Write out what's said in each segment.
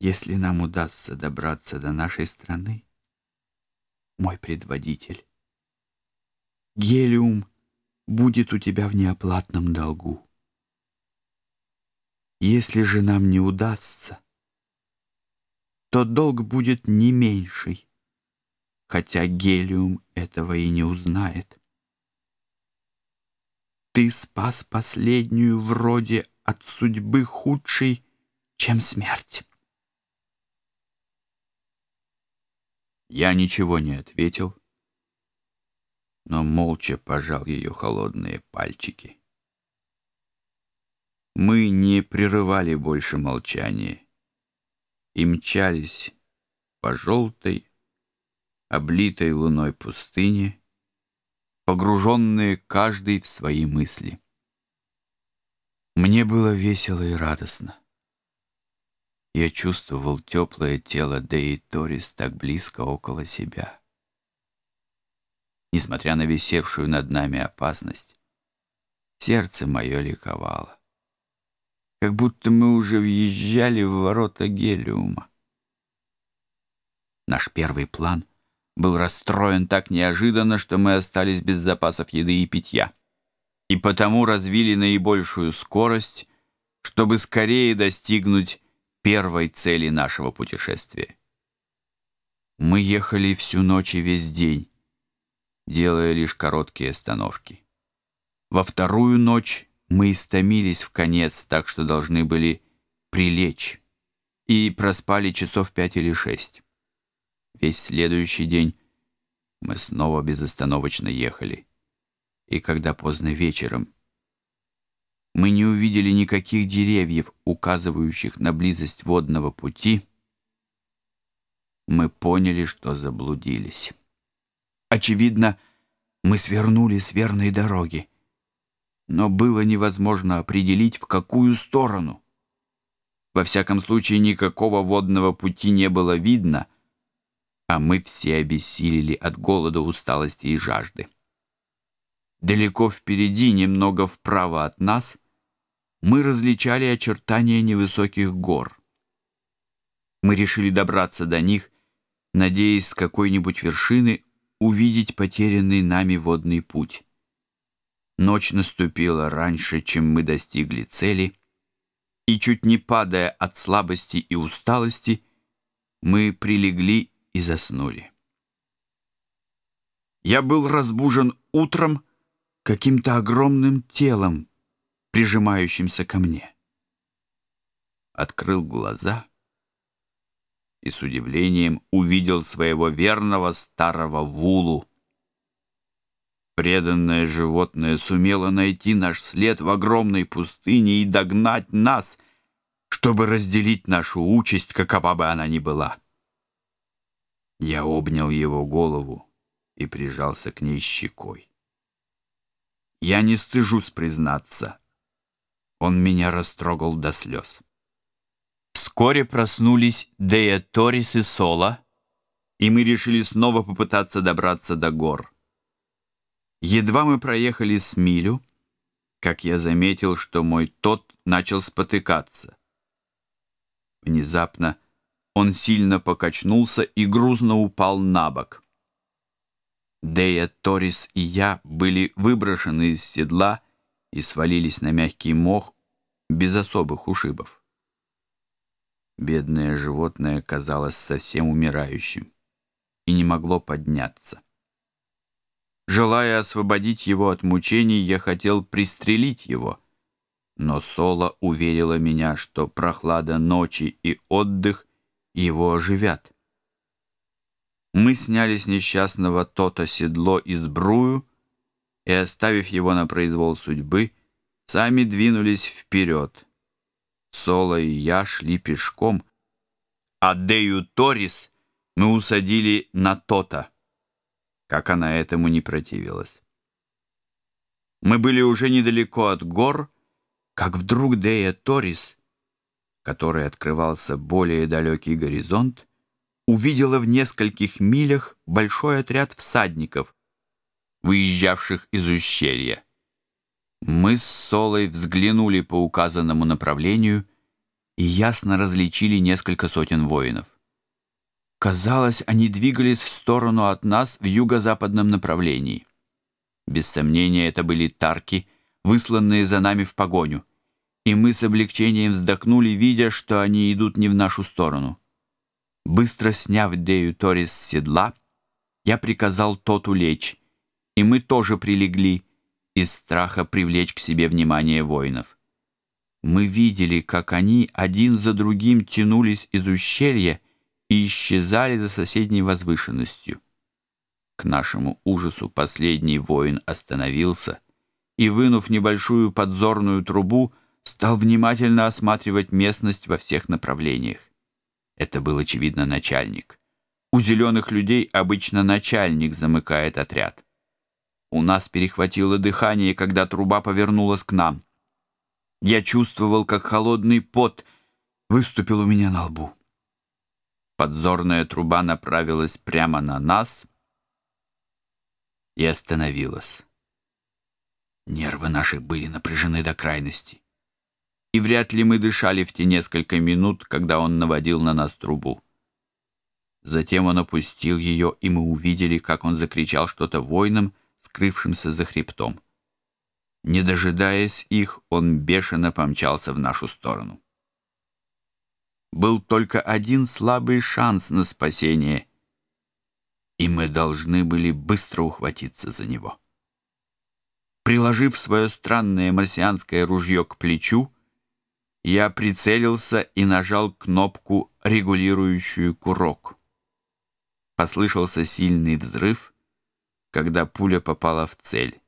если нам удастся добраться до нашей страны, мой предводитель, гелиум будет у тебя в неоплатном долгу. Если же нам не удастся, то долг будет не меньший, хотя гелиум этого и не узнает. Ты спас последнюю вроде от судьбы худшей, чем смерть. Я ничего не ответил, но молча пожал ее холодные пальчики. Мы не прерывали больше молчание и мчались по желтой, облитой луной пустыне, погруженные каждый в свои мысли. Мне было весело и радостно. Я чувствовал теплое тело Деи Торис так близко около себя. Несмотря на висевшую над нами опасность, сердце мое ликовало. Как будто мы уже въезжали в ворота Гелиума. Наш первый план был расстроен так неожиданно, что мы остались без запасов еды и питья. И потому развили наибольшую скорость, чтобы скорее достигнуть первой цели нашего путешествия. Мы ехали всю ночь и весь день, делая лишь короткие остановки. Во вторую ночь мы истомились в конец, так что должны были прилечь, и проспали часов пять или шесть. Весь следующий день мы снова безостановочно ехали, и когда поздно вечером мы не увидели никаких деревьев, указывающих на близость водного пути, мы поняли, что заблудились. Очевидно, мы свернули с верной дороги, но было невозможно определить, в какую сторону. Во всяком случае, никакого водного пути не было видно, а мы все обессилели от голода, усталости и жажды. Далеко впереди, немного вправо от нас — мы различали очертания невысоких гор. Мы решили добраться до них, надеясь с какой-нибудь вершины увидеть потерянный нами водный путь. Ночь наступила раньше, чем мы достигли цели, и, чуть не падая от слабости и усталости, мы прилегли и заснули. Я был разбужен утром каким-то огромным телом, прижимающимся ко мне. Открыл глаза и с удивлением увидел своего верного старого Вулу. Преданное животное сумело найти наш след в огромной пустыне и догнать нас, чтобы разделить нашу участь, какова бы она ни была. Я обнял его голову и прижался к ней щекой. Я не стыжусь признаться, он меня растрогал до слез. Вскоре проснулись Дея Торис и Сола, и мы решили снова попытаться добраться до гор. Едва мы проехали с милю, как я заметил, что мой тот начал спотыкаться. Внезапно он сильно покачнулся и грузно упал на бок. Дея Торис и я были выброшены из седла и свалились на мягкий мох без особых ушибов. Бедное животное казалось совсем умирающим и не могло подняться. Желая освободить его от мучений, я хотел пристрелить его, но Соло уверила меня, что прохлада ночи и отдых его оживят. Мы сняли с несчастного то-то седло и сбрую, и, оставив его на произвол судьбы, сами двинулись вперед. Соло и я шли пешком, а Дею Торис мы усадили на то-то, как она этому не противилась. Мы были уже недалеко от гор, как вдруг Дея Торис, который открывался более далекий горизонт, увидела в нескольких милях большой отряд всадников, выезжавших из ущелья. Мы с Солой взглянули по указанному направлению и ясно различили несколько сотен воинов. Казалось, они двигались в сторону от нас в юго-западном направлении. Без сомнения, это были тарки, высланные за нами в погоню, и мы с облегчением вздохнули, видя, что они идут не в нашу сторону. Быстро сняв Дею Торис с седла, я приказал тот улечь и мы тоже прилегли из страха привлечь к себе внимание воинов. Мы видели, как они один за другим тянулись из ущелья и исчезали за соседней возвышенностью. К нашему ужасу последний воин остановился и, вынув небольшую подзорную трубу, стал внимательно осматривать местность во всех направлениях. Это был, очевидно, начальник. У зеленых людей обычно начальник замыкает отряд. У нас перехватило дыхание, когда труба повернулась к нам. Я чувствовал, как холодный пот выступил у меня на лбу. Подзорная труба направилась прямо на нас и остановилась. Нервы наши были напряжены до крайности. И вряд ли мы дышали в те несколько минут, когда он наводил на нас трубу. Затем он опустил ее, и мы увидели, как он закричал что-то воинам — скрывшимся за хребтом. Не дожидаясь их, он бешено помчался в нашу сторону. Был только один слабый шанс на спасение, и мы должны были быстро ухватиться за него. Приложив свое странное марсианское ружье к плечу, я прицелился и нажал кнопку, регулирующую курок. Послышался сильный взрыв — когда пуля попала в цель,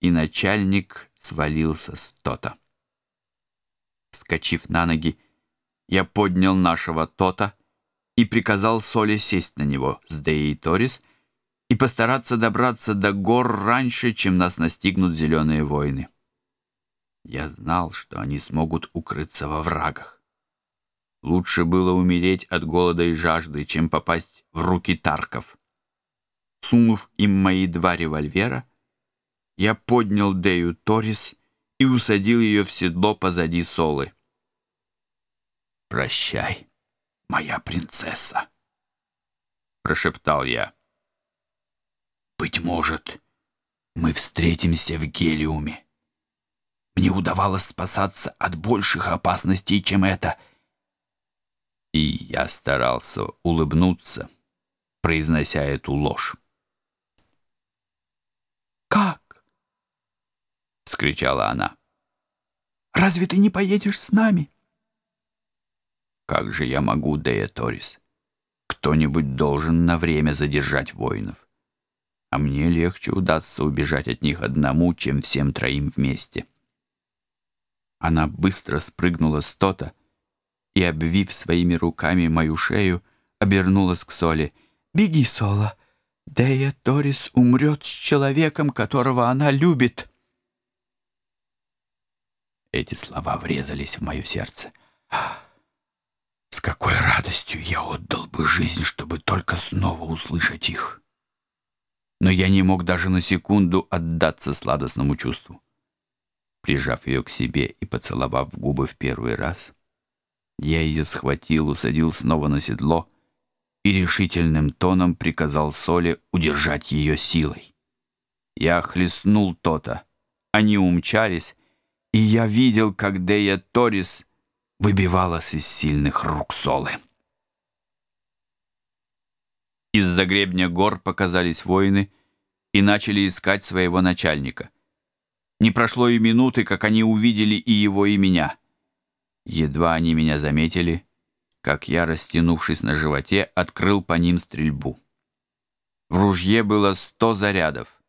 и начальник свалился с Тота. Скочив на ноги, я поднял нашего Тота и приказал Соле сесть на него с Деей Торис и постараться добраться до гор раньше, чем нас настигнут зеленые войны. Я знал, что они смогут укрыться во врагах. Лучше было умереть от голода и жажды, чем попасть в руки тарков сунув им мои два револьвера, я поднял Дею Торис и усадил ее в седло позади Солы. «Прощай, моя принцесса!» — прошептал я. «Быть может, мы встретимся в Гелиуме. Мне удавалось спасаться от больших опасностей, чем это». И я старался улыбнуться, произнося эту ложь. вскричала она. «Разве ты не поедешь с нами?» «Как же я могу, Дея Торис? Кто-нибудь должен на время задержать воинов. А мне легче удастся убежать от них одному, чем всем троим вместе». Она быстро спрыгнула с тота и, обвив своими руками мою шею, обернулась к Соле. «Беги, Сола! Дея Торис умрет с человеком, которого она любит!» Эти слова врезались в мое сердце. С какой радостью я отдал бы жизнь, чтобы только снова услышать их. Но я не мог даже на секунду отдаться сладостному чувству. Прижав ее к себе и поцеловав в губы в первый раз, я ее схватил, усадил снова на седло и решительным тоном приказал Соле удержать ее силой. Я хлестнул то-то. Они умчались, и я видел, как Дея Торис выбивалась из сильных рук Солы. Из-за гребня гор показались воины и начали искать своего начальника. Не прошло и минуты, как они увидели и его, и меня. Едва они меня заметили, как я, растянувшись на животе, открыл по ним стрельбу. В ружье было сто зарядов,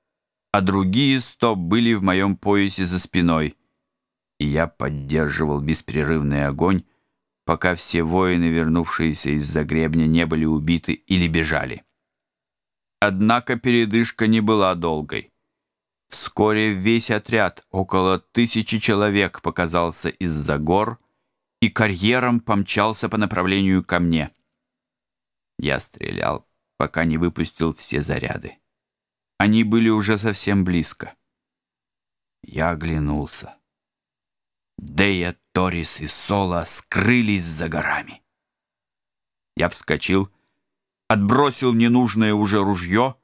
а другие сто были в моем поясе за спиной — и я поддерживал беспрерывный огонь, пока все воины, вернувшиеся из-за гребня, не были убиты или бежали. Однако передышка не была долгой. Вскоре весь отряд, около тысячи человек, показался из-за гор и карьером помчался по направлению ко мне. Я стрелял, пока не выпустил все заряды. Они были уже совсем близко. Я оглянулся. Дея, Торис и Соло скрылись за горами. Я вскочил, отбросил ненужное уже ружье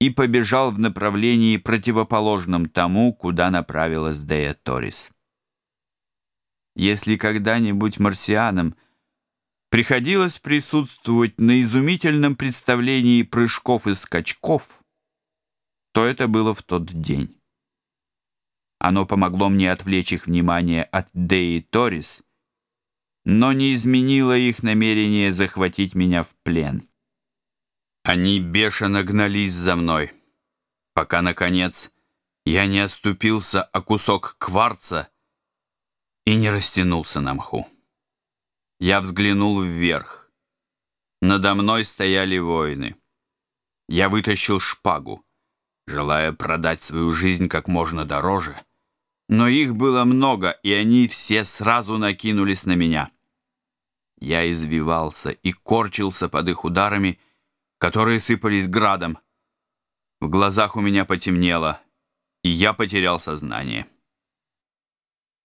и побежал в направлении, противоположном тому, куда направилась Дея Торис. Если когда-нибудь марсианам приходилось присутствовать на изумительном представлении прыжков и скачков, то это было в тот день. Оно помогло мне отвлечь их внимание от Деи Торис, но не изменило их намерение захватить меня в плен. Они бешено гнались за мной, пока, наконец, я не оступился о кусок кварца и не растянулся на мху. Я взглянул вверх. Надо мной стояли воины. Я вытащил шпагу, желая продать свою жизнь как можно дороже — но их было много, и они все сразу накинулись на меня. Я извивался и корчился под их ударами, которые сыпались градом. В глазах у меня потемнело, и я потерял сознание.